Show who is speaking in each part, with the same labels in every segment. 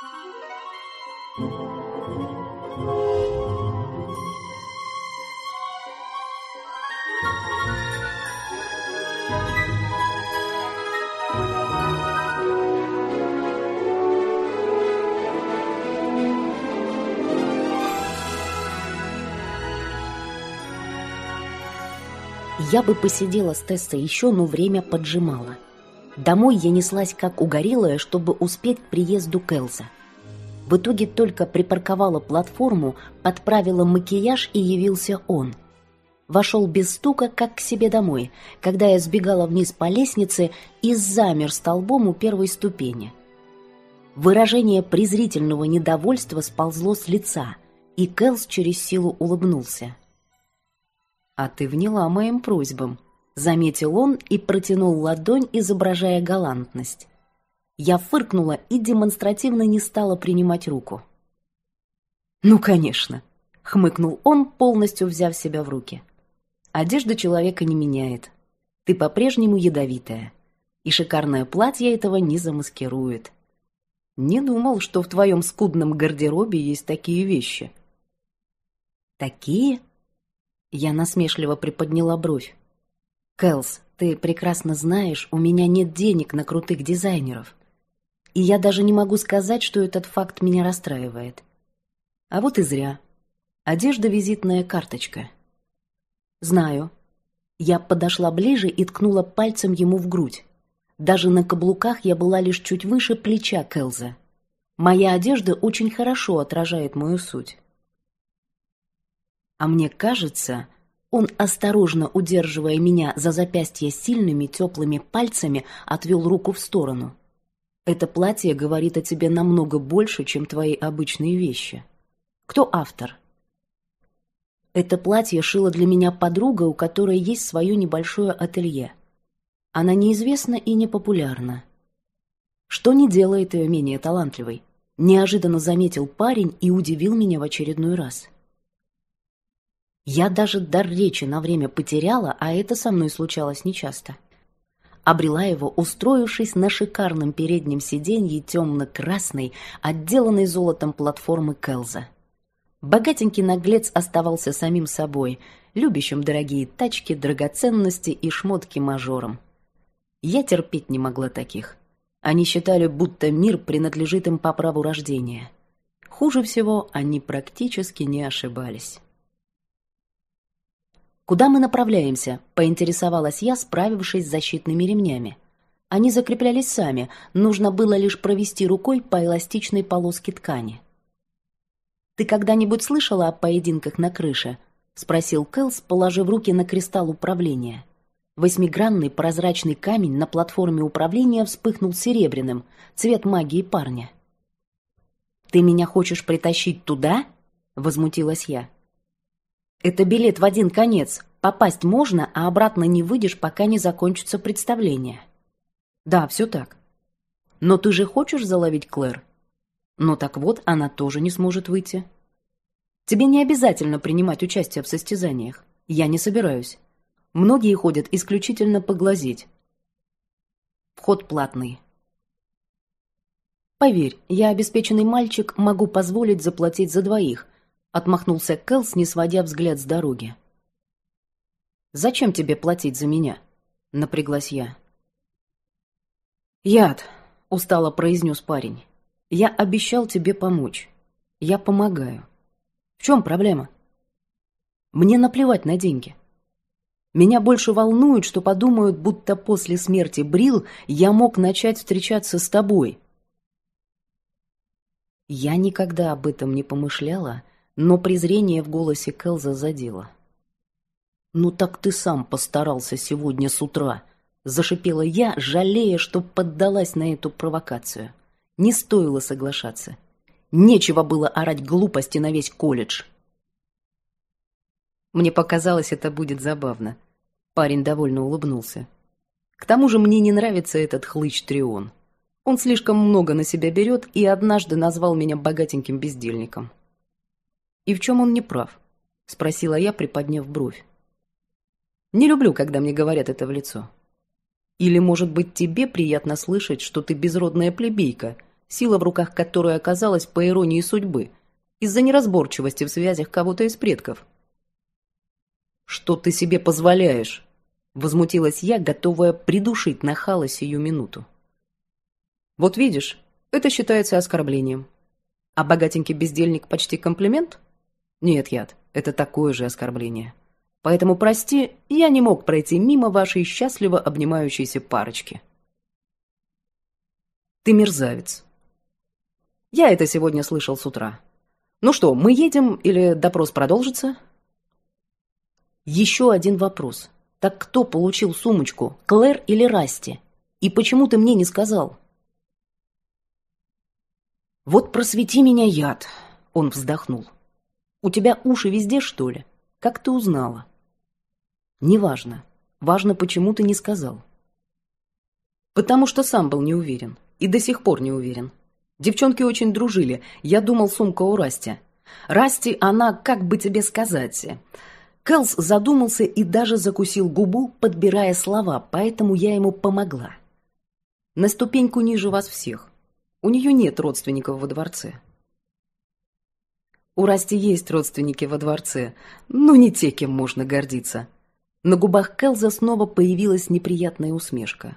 Speaker 1: Я бы посидела с Тессой еще, но время поджимало. Домой я неслась как угорелая, чтобы успеть к приезду Келза. В итоге только припарковала платформу, подправила макияж и явился он. Вошел без стука, как к себе домой, когда я сбегала вниз по лестнице и замер столбом у первой ступени. Выражение презрительного недовольства сползло с лица, и Келс через силу улыбнулся. «А ты вняла моим просьбам», — заметил он и протянул ладонь, изображая галантность. Я фыркнула и демонстративно не стала принимать руку. «Ну, конечно», — хмыкнул он, полностью взяв себя в руки. «Одежда человека не меняет. Ты по-прежнему ядовитая, и шикарное платье этого не замаскирует. Не думал, что в твоем скудном гардеробе есть такие вещи». «Такие?» Я насмешливо приподняла бровь. «Кэлс, ты прекрасно знаешь, у меня нет денег на крутых дизайнеров. И я даже не могу сказать, что этот факт меня расстраивает. А вот и зря. Одежда — визитная карточка». «Знаю». Я подошла ближе и ткнула пальцем ему в грудь. Даже на каблуках я была лишь чуть выше плеча Кэлза. Моя одежда очень хорошо отражает мою суть. А мне кажется, он, осторожно удерживая меня за запястье сильными теплыми пальцами, отвел руку в сторону. Это платье говорит о тебе намного больше, чем твои обычные вещи. Кто автор? Это платье шила для меня подруга, у которой есть свое небольшое ателье. Она неизвестна и не популярна. Что не делает ее менее талантливой? Неожиданно заметил парень и удивил меня в очередной раз. Я даже дар речи на время потеряла, а это со мной случалось нечасто. Обрела его, устроившись на шикарном переднем сиденье темно-красной, отделанной золотом платформы Келза. Богатенький наглец оставался самим собой, любящим дорогие тачки, драгоценности и шмотки мажором. Я терпеть не могла таких. Они считали, будто мир принадлежит им по праву рождения. Хуже всего, они практически не ошибались. «Куда мы направляемся?» – поинтересовалась я, справившись с защитными ремнями. Они закреплялись сами, нужно было лишь провести рукой по эластичной полоске ткани. «Ты когда-нибудь слышала о поединках на крыше?» – спросил Кэлс, положив руки на кристалл управления. Восьмигранный прозрачный камень на платформе управления вспыхнул серебряным, цвет магии парня. «Ты меня хочешь притащить туда?» – возмутилась я. Это билет в один конец. Попасть можно, а обратно не выйдешь, пока не закончится представление. Да, все так. Но ты же хочешь заловить Клэр? Ну так вот, она тоже не сможет выйти. Тебе не обязательно принимать участие в состязаниях. Я не собираюсь. Многие ходят исключительно поглазеть. Вход платный. Поверь, я обеспеченный мальчик, могу позволить заплатить за двоих – Отмахнулся Кэлс, не сводя взгляд с дороги. «Зачем тебе платить за меня?» — напряглась я. «Яд», — устало произнес парень. «Я обещал тебе помочь. Я помогаю. В чем проблема?» «Мне наплевать на деньги. Меня больше волнует, что подумают, будто после смерти Брил я мог начать встречаться с тобой». Я никогда об этом не помышляла, но презрение в голосе Келза задело. «Ну так ты сам постарался сегодня с утра», — зашипела я, жалея, что поддалась на эту провокацию. Не стоило соглашаться. Нечего было орать глупости на весь колледж. Мне показалось, это будет забавно. Парень довольно улыбнулся. К тому же мне не нравится этот хлыщ Трион. Он слишком много на себя берет и однажды назвал меня богатеньким бездельником. «И в чем он не прав?» — спросила я, приподняв бровь. «Не люблю, когда мне говорят это в лицо. Или, может быть, тебе приятно слышать, что ты безродная плебейка, сила в руках которой оказалась по иронии судьбы, из-за неразборчивости в связях кого-то из предков. «Что ты себе позволяешь?» — возмутилась я, готовая придушить нахала сию минуту. «Вот видишь, это считается оскорблением. А богатенький бездельник почти комплимент? Нет, Яд, это такое же оскорбление. Поэтому, прости, я не мог пройти мимо вашей счастливо обнимающейся парочки. Ты мерзавец. Я это сегодня слышал с утра. Ну что, мы едем или допрос продолжится? Еще один вопрос. Так кто получил сумочку, Клэр или Расти? И почему ты мне не сказал? Вот просвети меня, яд, он вздохнул. У тебя уши везде, что ли? Как ты узнала? Неважно. Важно, почему ты не сказал. Потому что сам был не уверен. И до сих пор не уверен. Девчонки очень дружили. Я думал, сумка у Расти. Расти, она, как бы тебе сказать... Кэлс задумался и даже закусил губу, подбирая слова, поэтому я ему помогла. На ступеньку ниже вас всех. У нее нет родственников во дворце. У Расти есть родственники во дворце, но не те, кем можно гордиться. На губах Келза снова появилась неприятная усмешка.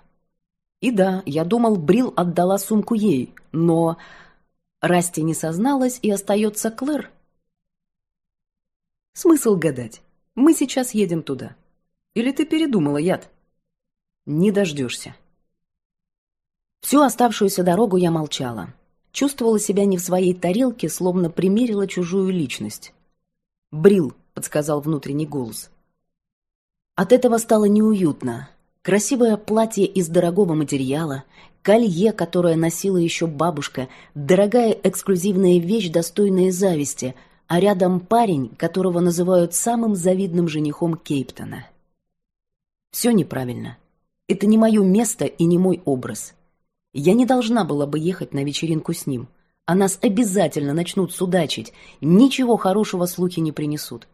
Speaker 1: И да, я думал, Брил отдала сумку ей, но... Расти не созналась и остается Клэр. Смысл гадать. Мы сейчас едем туда. Или ты передумала, Яд? Не дождешься. Всю оставшуюся дорогу я молчала. Чувствовала себя не в своей тарелке, словно примерила чужую личность. «Брил», — подсказал внутренний голос. От этого стало неуютно. Красивое платье из дорогого материала, колье, которое носила еще бабушка, дорогая эксклюзивная вещь, достойная зависти, а рядом парень, которого называют самым завидным женихом Кейптона. Все неправильно. Это не мое место и не мой образ. Я не должна была бы ехать на вечеринку с ним. А нас обязательно начнут судачить. Ничего хорошего слухи не принесут.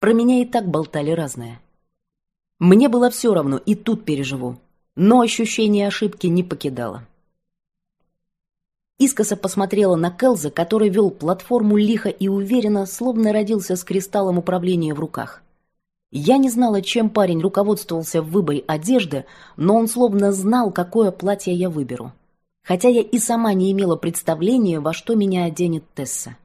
Speaker 1: Про меня и так болтали разное. Мне было все равно, и тут переживу. Но ощущение ошибки не покидало. Искоса посмотрела на Келза, который вел платформу лихо и уверенно, словно родился с кристаллом управления в руках. Я не знала, чем парень руководствовался в выборе одежды, но он словно знал, какое платье я выберу. Хотя я и сама не имела представления, во что меня оденет Тесса.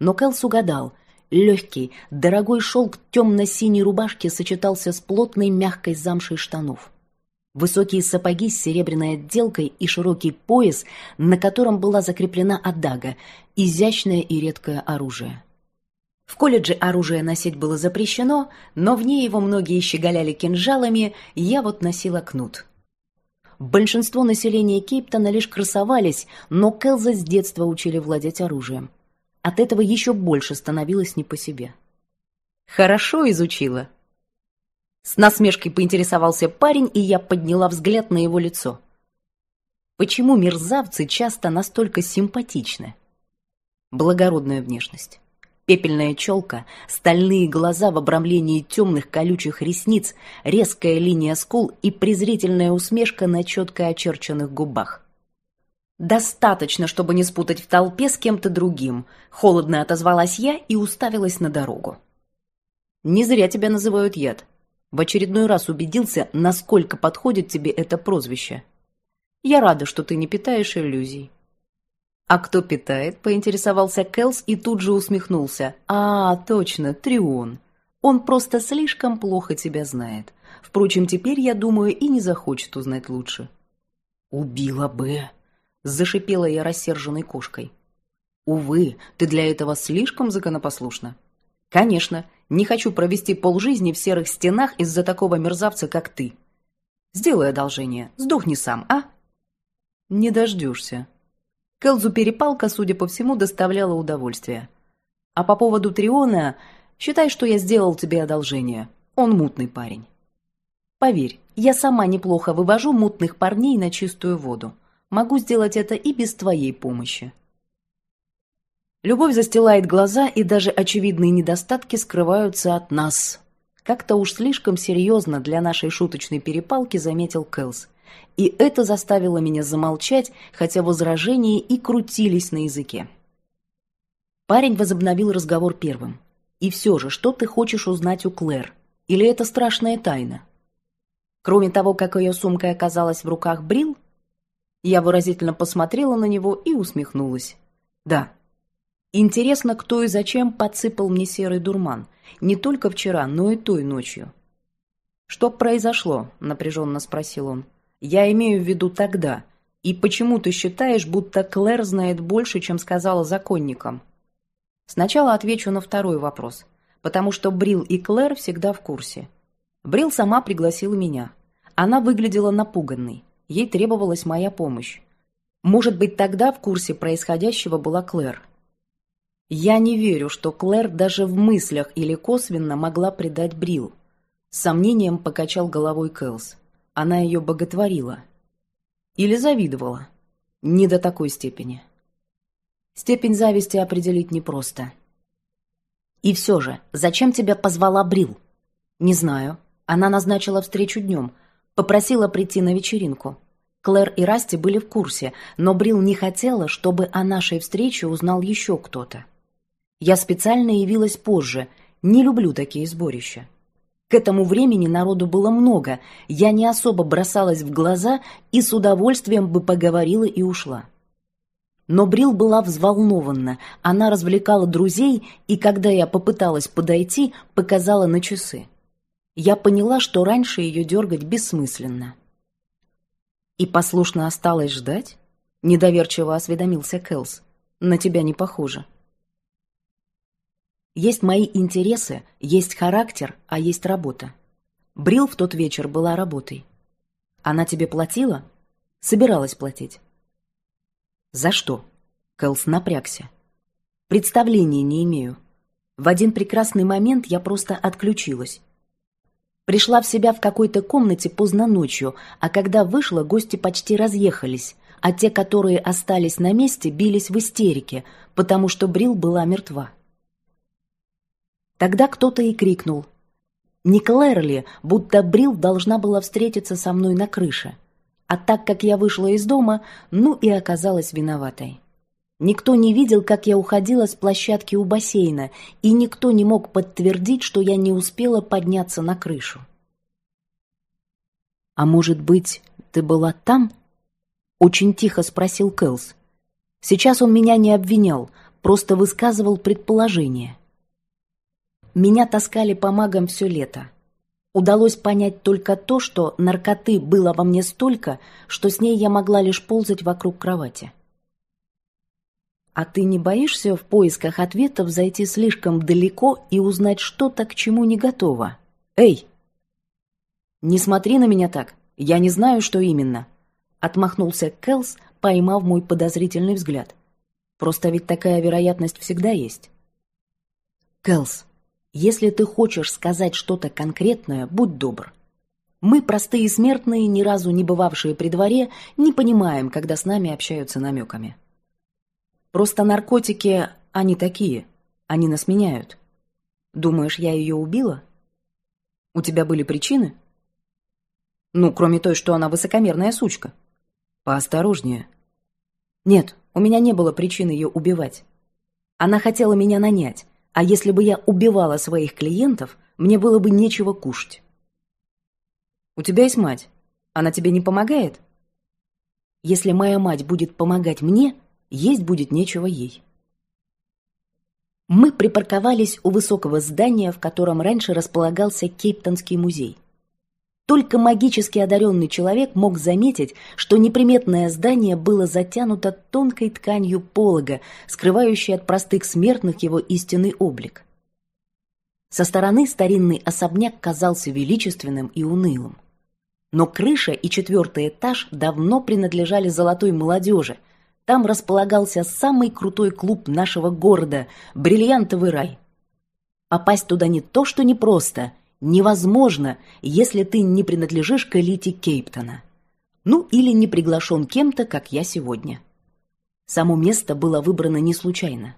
Speaker 1: Но Кэлс угадал. Легкий, дорогой шелк темно-синей рубашки сочетался с плотной мягкой замшей штанов. Высокие сапоги с серебряной отделкой и широкий пояс, на котором была закреплена адага, изящное и редкое оружие. В колледже оружие носить было запрещено, но в ней его многие щеголяли кинжалами, я вот носила кнут. Большинство населения Кейптона лишь красовались, но Келза с детства учили владеть оружием. От этого еще больше становилось не по себе. «Хорошо изучила». С насмешкой поинтересовался парень, и я подняла взгляд на его лицо. Почему мерзавцы часто настолько симпатичны? Благородная внешность пепельная челка, стальные глаза в обрамлении темных колючих ресниц, резкая линия скул и презрительная усмешка на четко очерченных губах. «Достаточно, чтобы не спутать в толпе с кем-то другим», — холодно отозвалась я и уставилась на дорогу. «Не зря тебя называют яд. В очередной раз убедился, насколько подходит тебе это прозвище. Я рада, что ты не питаешь иллюзий». «А кто питает?» — поинтересовался Келс и тут же усмехнулся. «А, точно, Трион. Он просто слишком плохо тебя знает. Впрочем, теперь, я думаю, и не захочет узнать лучше». «Убила бы!» — зашипела я рассерженной кошкой. «Увы, ты для этого слишком законопослушна». «Конечно, не хочу провести полжизни в серых стенах из-за такого мерзавца, как ты. Сделай одолжение, сдохни сам, а?» «Не дождешься», Келзу перепалка, судя по всему, доставляла удовольствие. А по поводу Триона, считай, что я сделал тебе одолжение. Он мутный парень. Поверь, я сама неплохо вывожу мутных парней на чистую воду. Могу сделать это и без твоей помощи. Любовь застилает глаза, и даже очевидные недостатки скрываются от нас. Как-то уж слишком серьезно для нашей шуточной перепалки заметил Кэлс. И это заставило меня замолчать, хотя возражения и крутились на языке. Парень возобновил разговор первым. «И все же, что ты хочешь узнать у Клэр? Или это страшная тайна?» Кроме того, как ее сумка оказалась в руках Брил, я выразительно посмотрела на него и усмехнулась. «Да, Интересно, кто и зачем подсыпал мне серый дурман. Не только вчера, но и той ночью. «Что произошло?» – напряженно спросил он. «Я имею в виду тогда. И почему ты считаешь, будто Клэр знает больше, чем сказала законникам?» Сначала отвечу на второй вопрос, потому что Брил и Клэр всегда в курсе. Брил сама пригласила меня. Она выглядела напуганной. Ей требовалась моя помощь. Может быть, тогда в курсе происходящего была Клэр. Я не верю, что Клэр даже в мыслях или косвенно могла предать Брил. С сомнением покачал головой Кэлс. Она ее боготворила. Или завидовала. Не до такой степени. Степень зависти определить непросто. И все же, зачем тебя позвала Брил? Не знаю. Она назначила встречу днем. Попросила прийти на вечеринку. Клэр и Расти были в курсе, но Брил не хотела, чтобы о нашей встрече узнал еще кто-то. Я специально явилась позже, не люблю такие сборища. К этому времени народу было много, я не особо бросалась в глаза и с удовольствием бы поговорила и ушла. Но Брил была взволнована, она развлекала друзей, и когда я попыталась подойти, показала на часы. Я поняла, что раньше ее дергать бессмысленно. «И послушно осталось ждать?» — недоверчиво осведомился Кэлс. «На тебя не похоже». Есть мои интересы, есть характер, а есть работа. Брил в тот вечер была работой. Она тебе платила? Собиралась платить. За что? Кэлс напрягся. Представления не имею. В один прекрасный момент я просто отключилась. Пришла в себя в какой-то комнате поздно ночью, а когда вышла, гости почти разъехались, а те, которые остались на месте, бились в истерике, потому что Брил была мертва. Тогда кто-то и крикнул. Не Клэр будто Брил должна была встретиться со мной на крыше. А так как я вышла из дома, ну и оказалась виноватой. Никто не видел, как я уходила с площадки у бассейна, и никто не мог подтвердить, что я не успела подняться на крышу. «А может быть, ты была там?» — очень тихо спросил Кэлс. Сейчас он меня не обвинял, просто высказывал предположение. Меня таскали по магам все лето. Удалось понять только то, что наркоты было во мне столько, что с ней я могла лишь ползать вокруг кровати. А ты не боишься в поисках ответов зайти слишком далеко и узнать что-то, к чему не готова? Эй! Не смотри на меня так, я не знаю, что именно. Отмахнулся Кэлс, поймав мой подозрительный взгляд. Просто ведь такая вероятность всегда есть. Кэлс, если ты хочешь сказать что-то конкретное, будь добр. Мы, простые смертные, ни разу не бывавшие при дворе, не понимаем, когда с нами общаются намеками. Просто наркотики, они такие, они нас меняют. Думаешь, я ее убила? У тебя были причины? Ну, кроме той, что она высокомерная сучка. Поосторожнее. Нет, у меня не было причин ее убивать. Она хотела меня нанять, а если бы я убивала своих клиентов, мне было бы нечего кушать. У тебя есть мать. Она тебе не помогает? Если моя мать будет помогать мне, есть будет нечего ей. Мы припарковались у высокого здания, в котором раньше располагался Кейптонский музей. Только магически одаренный человек мог заметить, что неприметное здание было затянуто тонкой тканью полога, скрывающей от простых смертных его истинный облик. Со стороны старинный особняк казался величественным и унылым. Но крыша и четвертый этаж давно принадлежали золотой молодежи. Там располагался самый крутой клуб нашего города – «Бриллиантовый рай». Попасть туда не то, что непросто, невозможно, если ты не принадлежишь к элите Кейптона. Ну или не приглашен кем-то, как я сегодня. Само место было выбрано не случайно.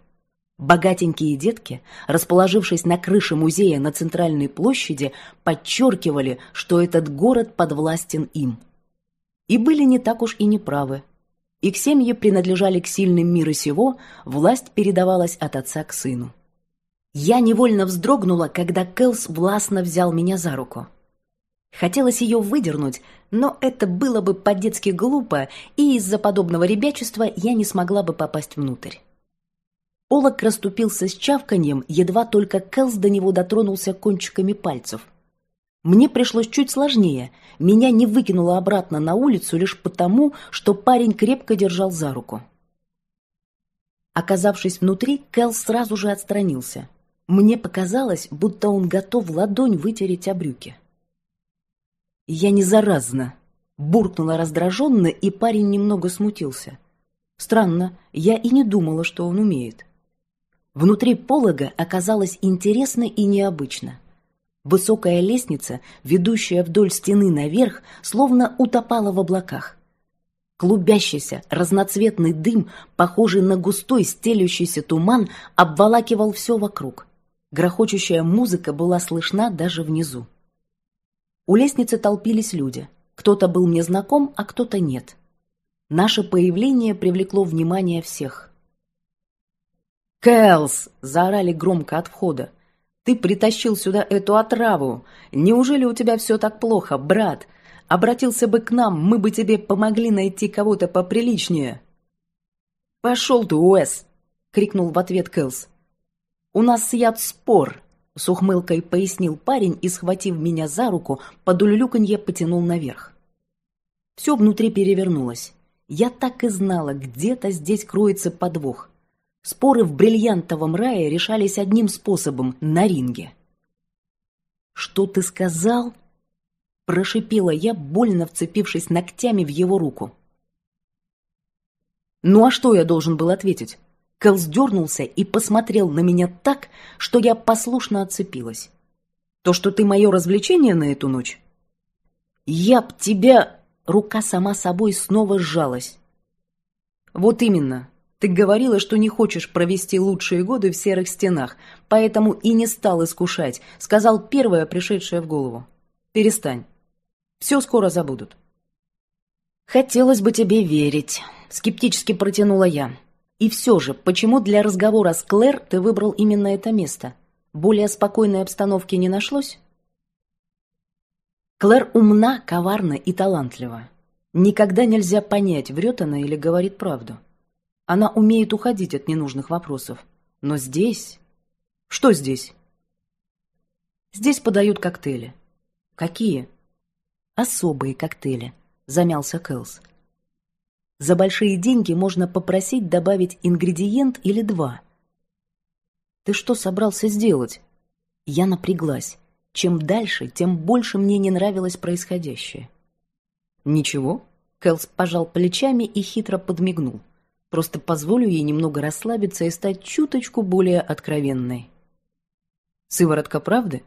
Speaker 1: Богатенькие детки, расположившись на крыше музея на центральной площади, подчеркивали, что этот город подвластен им. И были не так уж и неправы. Их семьи принадлежали к сильным мира сего, власть передавалась от отца к сыну. Я невольно вздрогнула, когда Кэлс властно взял меня за руку. Хотелось ее выдернуть, но это было бы по-детски глупо, и из-за подобного ребячества я не смогла бы попасть внутрь. Олок расступился с чавканьем, едва только Кэлс до него дотронулся кончиками пальцев. Мне пришлось чуть сложнее. Меня не выкинуло обратно на улицу лишь потому, что парень крепко держал за руку. Оказавшись внутри, Кэл сразу же отстранился. Мне показалось, будто он готов ладонь вытереть о брюки. «Я не заразна», — буркнула раздраженно, и парень немного смутился. Странно, я и не думала, что он умеет. Внутри полога оказалось интересно и необычно. Высокая лестница, ведущая вдоль стены наверх, словно утопала в облаках. Клубящийся, разноцветный дым, похожий на густой стелющийся туман, обволакивал все вокруг. Грохочущая музыка была слышна даже внизу. У лестницы толпились люди. Кто-то был мне знаком, а кто-то нет. Наше появление привлекло внимание всех. «Кэлс!» — заорали громко от входа. «Ты притащил сюда эту отраву! Неужели у тебя все так плохо, брат? Обратился бы к нам, мы бы тебе помогли найти кого-то поприличнее!» «Пошел ты, Уэс!» — крикнул в ответ Кэлс. «У нас с яд спор!» С ухмылкой пояснил парень и, схватив меня за руку, под улюлюканье потянул наверх. Все внутри перевернулось. Я так и знала, где-то здесь кроется подвох. Споры в бриллиантовом рае решались одним способом – на ринге. «Что ты сказал?» – прошипела я, больно вцепившись ногтями в его руку. «Ну а что я должен был ответить?» Кэлс дернулся и посмотрел на меня так, что я послушно отцепилась. «То, что ты мое развлечение на эту ночь?» «Я б тебя...» Рука сама собой снова сжалась. «Вот именно. Ты говорила, что не хочешь провести лучшие годы в серых стенах, поэтому и не стал искушать», сказал первое, пришедшее в голову. «Перестань. Все скоро забудут». «Хотелось бы тебе верить», — скептически протянула я. И все же, почему для разговора с Клэр ты выбрал именно это место? Более спокойной обстановки не нашлось? Клэр умна, коварна и талантлива. Никогда нельзя понять, врет она или говорит правду. Она умеет уходить от ненужных вопросов. Но здесь... Что здесь? Здесь подают коктейли. Какие? Особые коктейли, замялся Кэлс. За большие деньги можно попросить добавить ингредиент или два. Ты что собрался сделать? Я напряглась. Чем дальше, тем больше мне не нравилось происходящее. Ничего. Кэлс пожал плечами и хитро подмигнул. Просто позволю ей немного расслабиться и стать чуточку более откровенной. Сыворотка правды?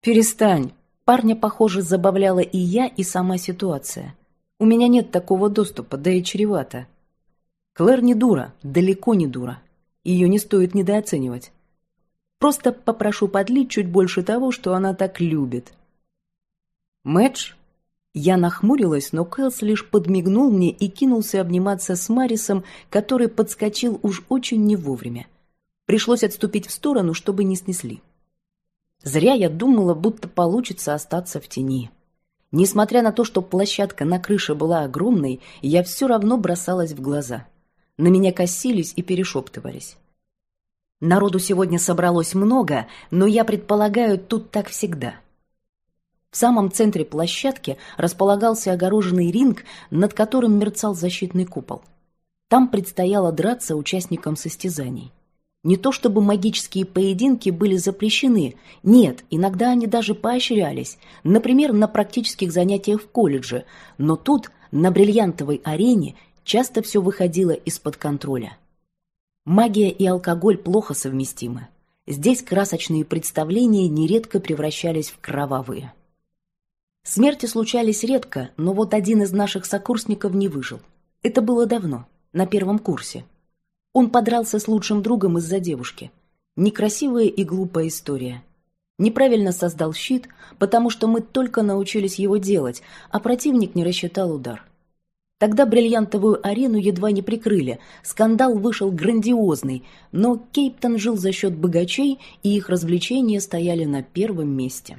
Speaker 1: Перестань. Парня, похоже, забавляла и я, и сама ситуация. У меня нет такого доступа, да и чревато. Клэр не дура, далеко не дура. Ее не стоит недооценивать. Просто попрошу подлить чуть больше того, что она так любит. Мэдж? Я нахмурилась, но Кэлс лишь подмигнул мне и кинулся обниматься с Марисом, который подскочил уж очень не вовремя. Пришлось отступить в сторону, чтобы не снесли. Зря я думала, будто получится остаться в тени. Несмотря на то, что площадка на крыше была огромной, я все равно бросалась в глаза. На меня косились и перешептывались. Народу сегодня собралось много, но я предполагаю, тут так всегда. В самом центре площадки располагался огороженный ринг, над которым мерцал защитный купол. Там предстояло драться участникам состязаний. Не то чтобы магические поединки были запрещены, нет, иногда они даже поощрялись, например, на практических занятиях в колледже, но тут, на бриллиантовой арене, часто все выходило из-под контроля. Магия и алкоголь плохо совместимы. Здесь красочные представления нередко превращались в кровавые. Смерти случались редко, но вот один из наших сокурсников не выжил. Это было давно, на первом курсе. Он подрался с лучшим другом из-за девушки. Некрасивая и глупая история. Неправильно создал щит, потому что мы только научились его делать, а противник не рассчитал удар. Тогда бриллиантовую арену едва не прикрыли, скандал вышел грандиозный, но Кейптон жил за счет богачей, и их развлечения стояли на первом месте.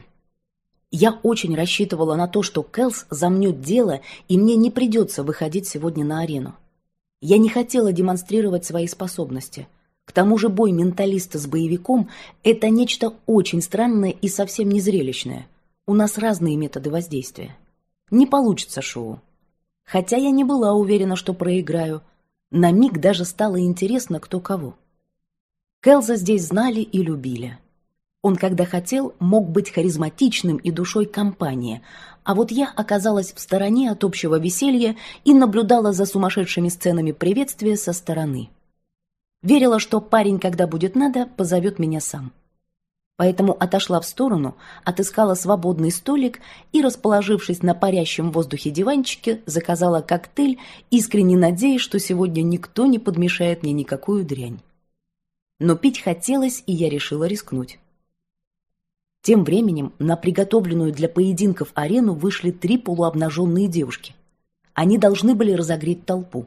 Speaker 1: Я очень рассчитывала на то, что Кэлс замнет дело, и мне не придется выходить сегодня на арену. Я не хотела демонстрировать свои способности. К тому же бой менталиста с боевиком – это нечто очень странное и совсем не зрелищное. У нас разные методы воздействия. Не получится шоу. Хотя я не была уверена, что проиграю. На миг даже стало интересно, кто кого. Келза здесь знали и любили. Он, когда хотел, мог быть харизматичным и душой компании, а вот я оказалась в стороне от общего веселья и наблюдала за сумасшедшими сценами приветствия со стороны. Верила, что парень, когда будет надо, позовет меня сам поэтому отошла в сторону, отыскала свободный столик и, расположившись на парящем воздухе диванчике, заказала коктейль, искренне надеясь, что сегодня никто не подмешает мне никакую дрянь. Но пить хотелось, и я решила рискнуть. Тем временем на приготовленную для поединков арену вышли три полуобнаженные девушки. Они должны были разогреть толпу.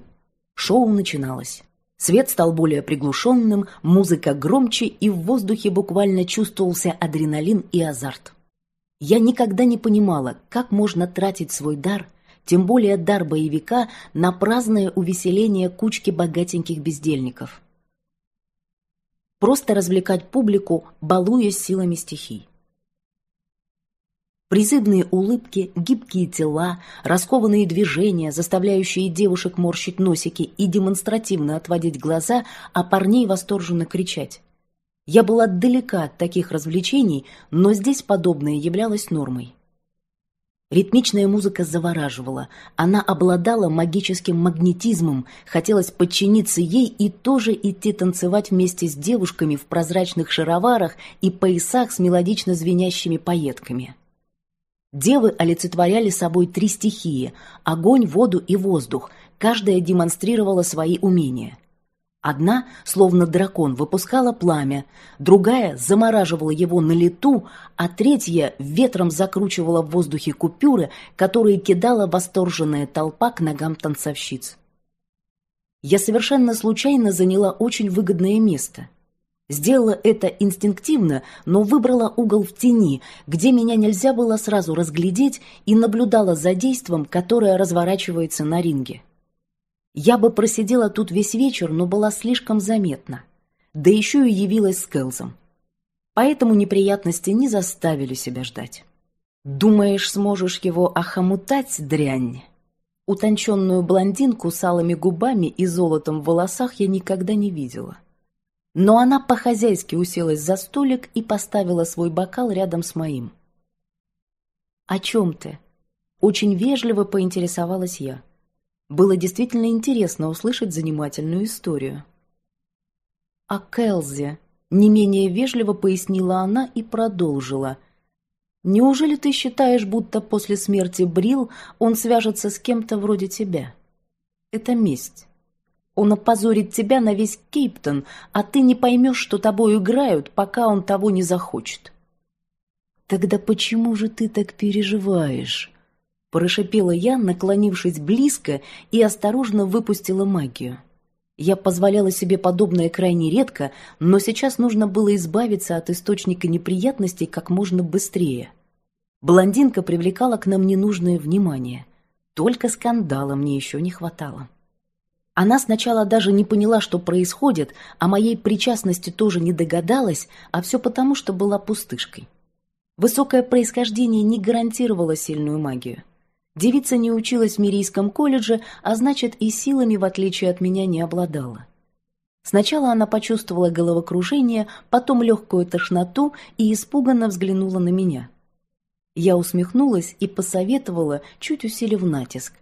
Speaker 1: Шоу начиналось. Свет стал более приглушенным, музыка громче, и в воздухе буквально чувствовался адреналин и азарт. Я никогда не понимала, как можно тратить свой дар, тем более дар боевика, на праздное увеселение кучки богатеньких бездельников. Просто развлекать публику, балуясь силами стихий. Призывные улыбки, гибкие тела, раскованные движения, заставляющие девушек морщить носики и демонстративно отводить глаза, а парней восторженно кричать. Я была далека от таких развлечений, но здесь подобное являлось нормой. Ритмичная музыка завораживала, она обладала магическим магнетизмом, хотелось подчиниться ей и тоже идти танцевать вместе с девушками в прозрачных шароварах и поясах с мелодично звенящими пайетками. Девы олицетворяли собой три стихии – огонь, воду и воздух. Каждая демонстрировала свои умения. Одна, словно дракон, выпускала пламя, другая замораживала его на лету, а третья ветром закручивала в воздухе купюры, которые кидала восторженная толпа к ногам танцовщиц. Я совершенно случайно заняла очень выгодное место – Сделала это инстинктивно, но выбрала угол в тени, где меня нельзя было сразу разглядеть и наблюдала за действом, которое разворачивается на ринге. Я бы просидела тут весь вечер, но была слишком заметна. Да еще и явилась с Кэлзом. Поэтому неприятности не заставили себя ждать. «Думаешь, сможешь его охомутать, дрянь?» Утонченную блондинку с алыми губами и золотом в волосах я никогда не видела. Но она по-хозяйски уселась за столик и поставила свой бокал рядом с моим. «О чем ты?» Очень вежливо поинтересовалась я. Было действительно интересно услышать занимательную историю. «О Келзе», — не менее вежливо пояснила она и продолжила. «Неужели ты считаешь, будто после смерти Брил он свяжется с кем-то вроде тебя? Это месть. Он опозорит тебя на весь Кейптон, а ты не поймешь, что тобой играют, пока он того не захочет. «Тогда почему же ты так переживаешь?» Прошипела я, наклонившись близко, и осторожно выпустила магию. Я позволяла себе подобное крайне редко, но сейчас нужно было избавиться от источника неприятностей как можно быстрее. Блондинка привлекала к нам ненужное внимание. Только скандала мне еще не хватало. Она сначала даже не поняла, что происходит, а моей причастности тоже не догадалась, а все потому, что была пустышкой. Высокое происхождение не гарантировало сильную магию. Девица не училась в Мирийском колледже, а значит и силами, в отличие от меня, не обладала. Сначала она почувствовала головокружение, потом легкую тошноту и испуганно взглянула на меня. Я усмехнулась и посоветовала, чуть усилив натиск.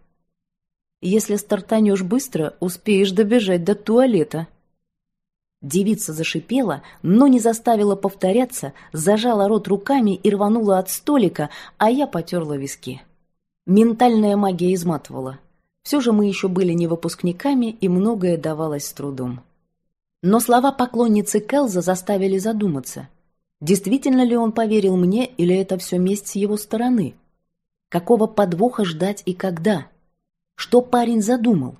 Speaker 1: Если стартанешь быстро, успеешь добежать до туалета». Девица зашипела, но не заставила повторяться, зажала рот руками и рванула от столика, а я потерла виски. Ментальная магия изматывала. Все же мы еще были не выпускниками, и многое давалось с трудом. Но слова поклонницы Келза заставили задуматься. Действительно ли он поверил мне, или это все месть с его стороны? Какого подвоха ждать и когда? Что парень задумал?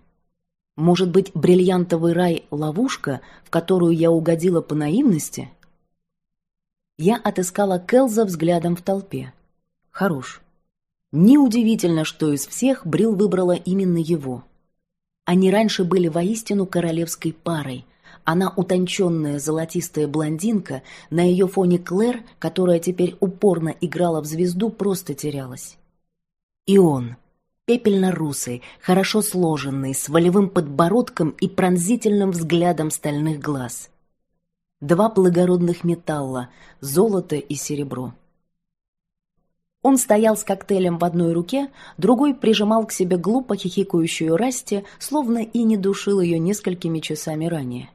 Speaker 1: Может быть, бриллиантовый рай – ловушка, в которую я угодила по наивности? Я отыскала Келза взглядом в толпе. Хорош. Неудивительно, что из всех Брил выбрала именно его. Они раньше были воистину королевской парой. Она утонченная золотистая блондинка, на ее фоне Клэр, которая теперь упорно играла в звезду, просто терялась. И он, пепельно-русый, хорошо сложенный, с волевым подбородком и пронзительным взглядом стальных глаз. Два благородных металла — золото и серебро. Он стоял с коктейлем в одной руке, другой прижимал к себе глупо хихикающую Расти, словно и не душил ее несколькими часами ранее.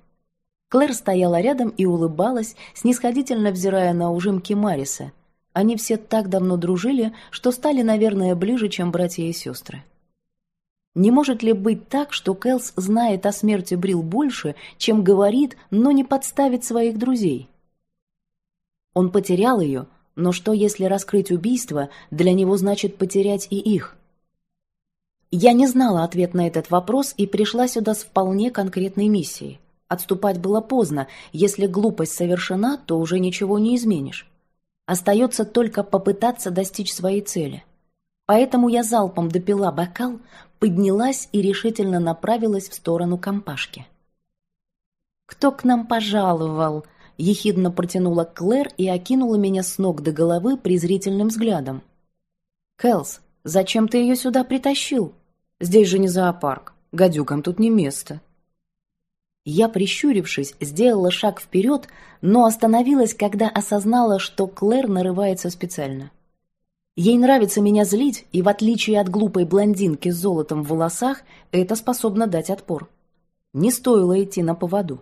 Speaker 1: Клэр стояла рядом и улыбалась, снисходительно взирая на ужимки Мариса, они все так давно дружили, что стали, наверное, ближе, чем братья и сестры. Не может ли быть так, что Кэлс знает о смерти Брил больше, чем говорит, но не подставит своих друзей? Он потерял ее, но что, если раскрыть убийство, для него значит потерять и их? Я не знала ответ на этот вопрос и пришла сюда с вполне конкретной миссией. Отступать было поздно, если глупость совершена, то уже ничего не изменишь. Остается только попытаться достичь своей цели. Поэтому я залпом допила бокал, поднялась и решительно направилась в сторону компашки. «Кто к нам пожаловал?» — ехидно протянула Клэр и окинула меня с ног до головы презрительным взглядом. «Кэлс, зачем ты ее сюда притащил? Здесь же не зоопарк. Гадюкам тут не место». Я, прищурившись, сделала шаг вперед, но остановилась, когда осознала, что Клэр нарывается специально. Ей нравится меня злить, и в отличие от глупой блондинки с золотом в волосах, это способно дать отпор. Не стоило идти на поводу.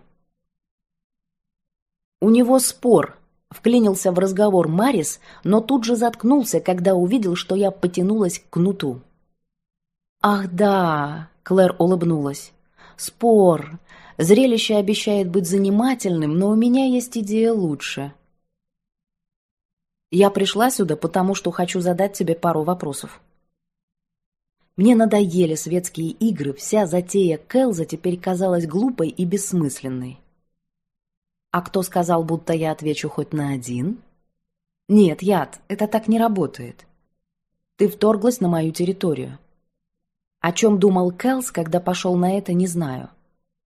Speaker 1: «У него спор», — вклинился в разговор Марис, но тут же заткнулся, когда увидел, что я потянулась к кнуту. «Ах да!» — Клэр улыбнулась. «Спор! Зрелище обещает быть занимательным, но у меня есть идея лучше. Я пришла сюда, потому что хочу задать тебе пару вопросов. Мне надоели светские игры, вся затея Кэлза теперь казалась глупой и бессмысленной. А кто сказал, будто я отвечу хоть на один? Нет, Яд, это так не работает. Ты вторглась на мою территорию. О чем думал Кэлс, когда пошел на это, не знаю.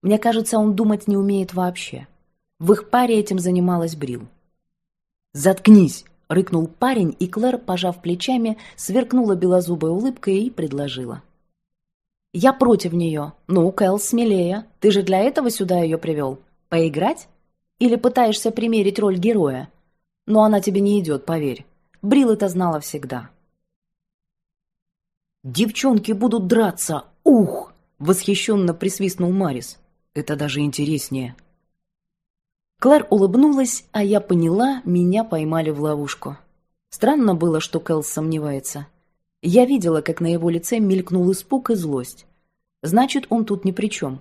Speaker 1: Мне кажется, он думать не умеет вообще. В их паре этим занималась Брил. «Заткнись!» — рыкнул парень, и Клэр, пожав плечами, сверкнула белозубой улыбкой и предложила. «Я против нее. Ну, Кэл, смелее. Ты же для этого сюда ее привел. Поиграть? Или пытаешься примерить роль героя? Но она тебе не идет, поверь. Брил это знала всегда». «Девчонки будут драться! Ух!» — восхищенно присвистнул Марис. Это даже интереснее. Клэр улыбнулась, а я поняла, меня поймали в ловушку. Странно было, что Кэлс сомневается. Я видела, как на его лице мелькнул испуг и злость. Значит, он тут ни при чем.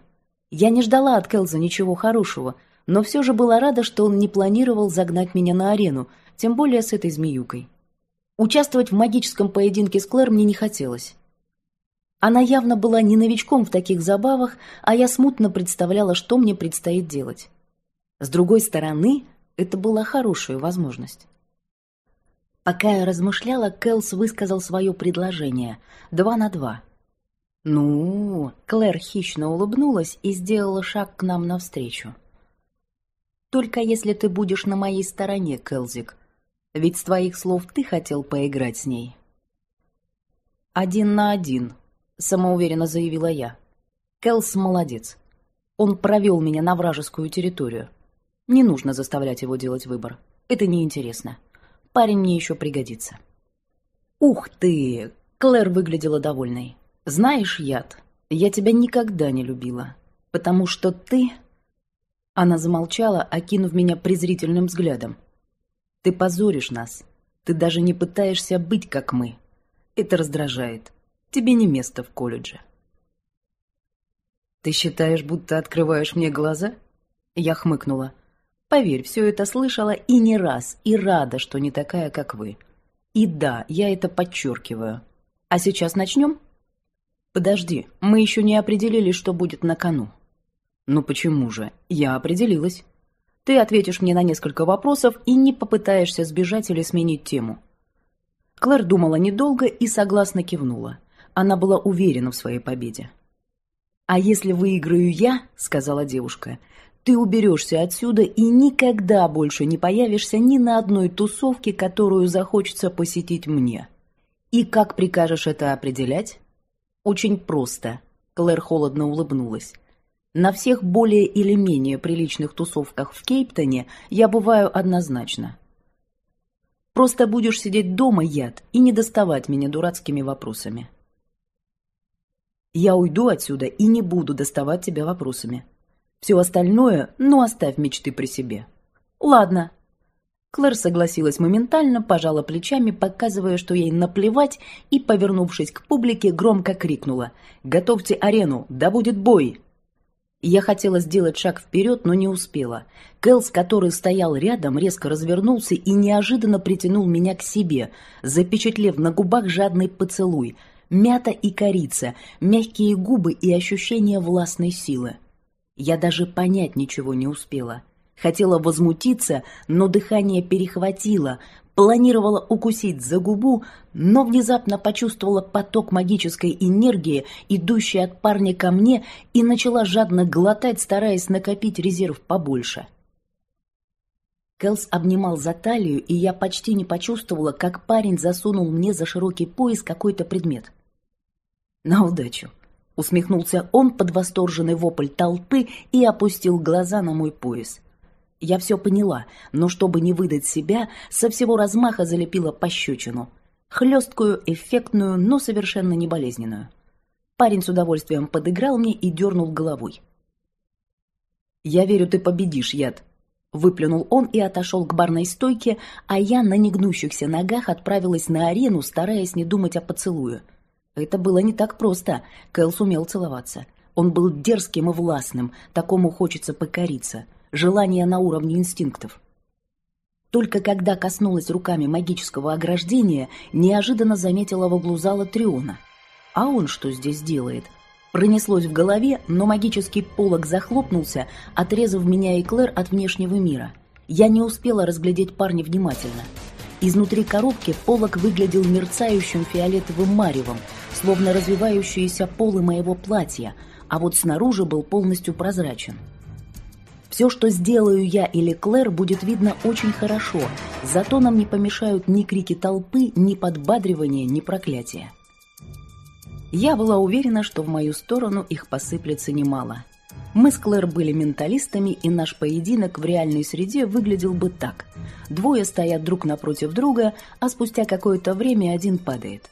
Speaker 1: Я не ждала от Кэлза ничего хорошего, но все же была рада, что он не планировал загнать меня на арену, тем более с этой змеюкой. Участвовать в магическом поединке с Клэр мне не хотелось. Она явно была не новичком в таких забавах, а я смутно представляла, что мне предстоит делать. С другой стороны, это была хорошая возможность. Пока я размышляла, Кэлс высказал свое предложение. Два на два. «Ну...» — Клэр хищно улыбнулась и сделала шаг к нам навстречу. «Только если ты будешь на моей стороне, Кэлзик. Ведь с твоих слов ты хотел поиграть с ней». «Один на один», самоуверенно заявила я. Келс молодец. Он провел меня на вражескую территорию. Не нужно заставлять его делать выбор. Это неинтересно. Парень мне еще пригодится. «Ух ты!» — Клэр выглядела довольной. «Знаешь, Яд, я тебя никогда не любила, потому что ты...» Она замолчала, окинув меня презрительным взглядом. «Ты позоришь нас. Ты даже не пытаешься быть, как мы. Это раздражает. Тебе не место в колледже. Ты считаешь, будто открываешь мне глаза? Я хмыкнула. Поверь, все это слышала и не раз, и рада, что не такая, как вы. И да, я это подчеркиваю. А сейчас начнем? Подожди, мы еще не определили, что будет на кону. Ну почему же? Я определилась. Ты ответишь мне на несколько вопросов и не попытаешься сбежать или сменить тему. Клэр думала недолго и согласно кивнула. Она была уверена в своей победе. «А если выиграю я, — сказала девушка, — ты уберешься отсюда и никогда больше не появишься ни на одной тусовке, которую захочется посетить мне. И как прикажешь это определять?» «Очень просто», — Клэр холодно улыбнулась. «На всех более или менее приличных тусовках в Кейптоне я бываю однозначно. Просто будешь сидеть дома, яд, и не доставать меня дурацкими вопросами». Я уйду отсюда и не буду доставать тебя вопросами. Все остальное, ну, оставь мечты при себе. Ладно. Клэр согласилась моментально, пожала плечами, показывая, что ей наплевать, и, повернувшись к публике, громко крикнула «Готовьте арену! Да будет бой!» Я хотела сделать шаг вперед, но не успела. Кэлс, который стоял рядом, резко развернулся и неожиданно притянул меня к себе, запечатлев на губах жадный поцелуй – мята и корица, мягкие губы и ощущение властной силы. Я даже понять ничего не успела. Хотела возмутиться, но дыхание перехватило, планировала укусить за губу, но внезапно почувствовала поток магической энергии, идущий от парня ко мне, и начала жадно глотать, стараясь накопить резерв побольше. Кэлс обнимал за талию, и я почти не почувствовала, как парень засунул мне за широкий пояс какой-то предмет. «На удачу!» — усмехнулся он под восторженный вопль толпы и опустил глаза на мой пояс. Я все поняла, но чтобы не выдать себя, со всего размаха залепила пощечину. Хлесткую, эффектную, но совершенно не болезненную. Парень с удовольствием подыграл мне и дернул головой. «Я верю, ты победишь, яд!» Выплюнул он и отошел к барной стойке, а я на негнущихся ногах отправилась на арену, стараясь не думать о поцелуе. Это было не так просто. Кэл сумел целоваться. Он был дерзким и властным, такому хочется покориться. Желание на уровне инстинктов. Только когда коснулась руками магического ограждения, неожиданно заметила в углу зала Триона. А он что здесь делает? Пронеслось в голове, но магический полог захлопнулся, отрезав меня и Клэр от внешнего мира. Я не успела разглядеть парня внимательно. Изнутри коробки полог выглядел мерцающим фиолетовым маревом, словно развивающиеся полы моего платья, а вот снаружи был полностью прозрачен. Все, что сделаю я или Клэр, будет видно очень хорошо, зато нам не помешают ни крики толпы, ни подбадривания, ни проклятия. Я была уверена, что в мою сторону их посыплется немало. Мы с Клэр были менталистами, и наш поединок в реальной среде выглядел бы так. Двое стоят друг напротив друга, а спустя какое-то время один падает.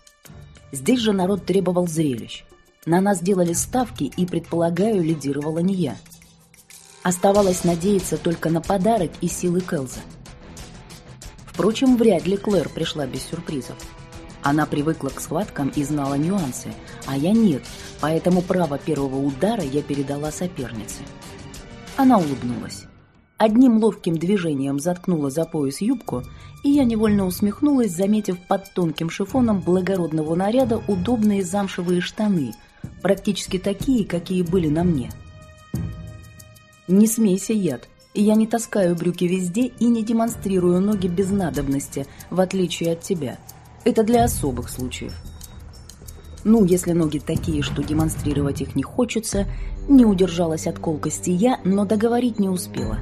Speaker 1: Здесь же народ требовал зрелищ. На нас делали ставки, и, предполагаю, лидировала не я. Оставалось надеяться только на подарок и силы Келза. Впрочем, вряд ли Клэр пришла без сюрпризов. Она привыкла к схваткам и знала нюансы, а я нет, поэтому право первого удара я передала сопернице. Она улыбнулась. Одним ловким движением заткнула за пояс юбку, и я невольно усмехнулась, заметив под тонким шифоном благородного наряда удобные замшевые штаны, практически такие, какие были на мне. «Не смейся, яд!» Я не таскаю брюки везде и не демонстрирую ноги без надобности, в отличие от тебя. Это для особых случаев. Ну, если ноги такие, что демонстрировать их не хочется, не удержалась от колкости я, но договорить не успела.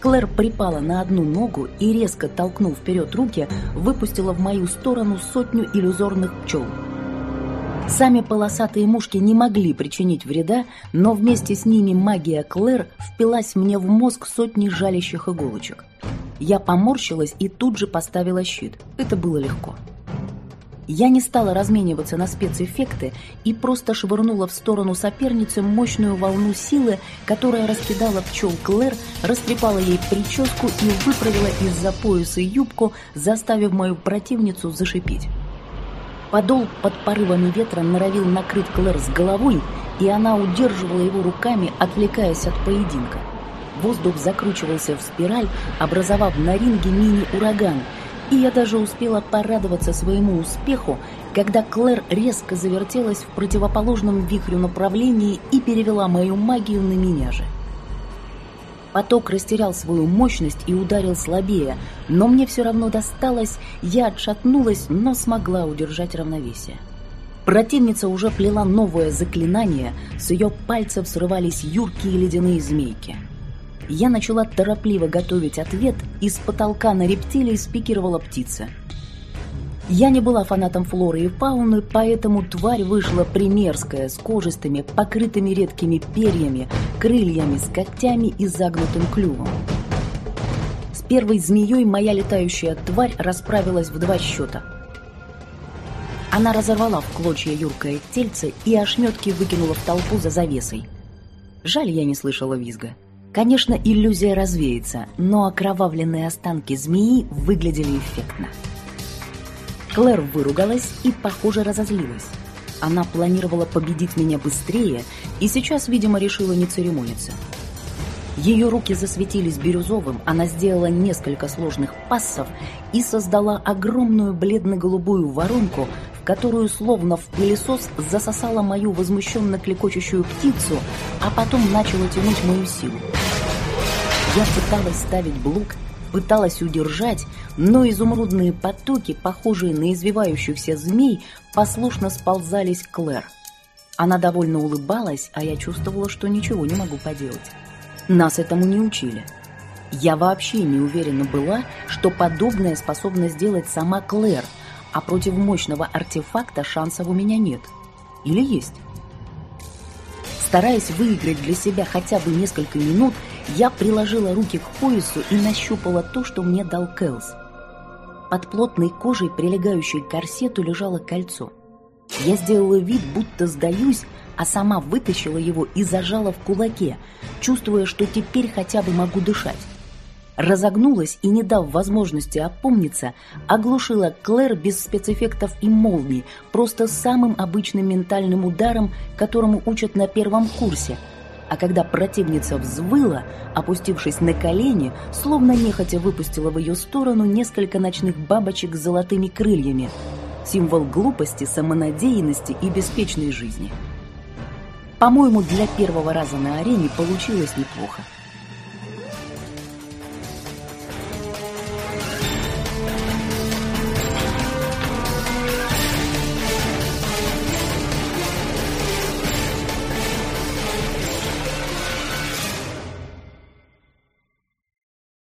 Speaker 1: Клэр припала на одну ногу и, резко толкнув вперед руки, выпустила в мою сторону сотню иллюзорных пчел. Сами полосатые мушки не могли причинить вреда, но вместе с ними магия Клэр впилась мне в мозг сотни жалящих иголочек. Я поморщилась и тут же поставила щит. Это было легко. Я не стала размениваться на спецэффекты и просто швырнула в сторону соперницы мощную волну силы, которая раскидала пчел Клэр, растрепала ей прическу и выправила из-за пояса юбку, заставив мою противницу зашипеть. Подол под порывами ветра норовил накрыть Клэр с головой, и она удерживала его руками, отвлекаясь от поединка. Воздух закручивался в спираль, образовав на ринге мини-ураган, и я даже успела порадоваться своему успеху, когда Клэр резко завертелась в противоположном вихрю направлении и перевела мою магию на меня же. Поток растерял свою мощность и ударил слабее, но мне все равно досталось, я отшатнулась, но смогла удержать равновесие. Противница уже плела новое заклинание, с ее пальцев срывались юркие ледяные змейки. Я начала торопливо готовить ответ, и с потолка на рептилии спикировала птица — я не была фанатом флоры и фауны, поэтому тварь вышла примерская, с кожистыми, покрытыми редкими перьями, крыльями, с когтями и загнутым клювом. С первой змеей моя летающая тварь расправилась в два счета. Она разорвала в клочья юркое тельце и ошметки выкинула в толпу за завесой. Жаль, я не слышала визга. Конечно, иллюзия развеется, но окровавленные останки змеи выглядели эффектно. Клэр выругалась и, похоже, разозлилась. Она планировала победить меня быстрее и сейчас, видимо, решила не церемониться. Ее руки засветились бирюзовым, она сделала несколько сложных пассов и создала огромную бледно-голубую воронку, в которую словно в пылесос засосала мою возмущенно клекочущую птицу, а потом начала тянуть мою силу. Я пыталась ставить блок пыталась удержать, но изумрудные потоки, похожие на извивающихся змей, послушно сползались к Клэр. Она довольно улыбалась, а я чувствовала, что ничего не могу поделать. Нас этому не учили. Я вообще не уверена была, что подобное способна сделать сама Клэр, а против мощного артефакта шансов у меня нет. Или есть? Стараясь выиграть для себя хотя бы несколько минут, я приложила руки к поясу и нащупала то, что мне дал Кэлс. Под плотной кожей, прилегающей к корсету, лежало кольцо. Я сделала вид, будто сдаюсь, а сама вытащила его и зажала в кулаке, чувствуя, что теперь хотя бы могу дышать. Разогнулась и, не дав возможности опомниться, оглушила Клэр без спецэффектов и молний, просто самым обычным ментальным ударом, которому учат на первом курсе – а когда противница взвыла, опустившись на колени, словно нехотя выпустила в ее сторону несколько ночных бабочек с золотыми крыльями, символ глупости, самонадеянности и беспечной жизни. По-моему, для первого раза на арене получилось неплохо.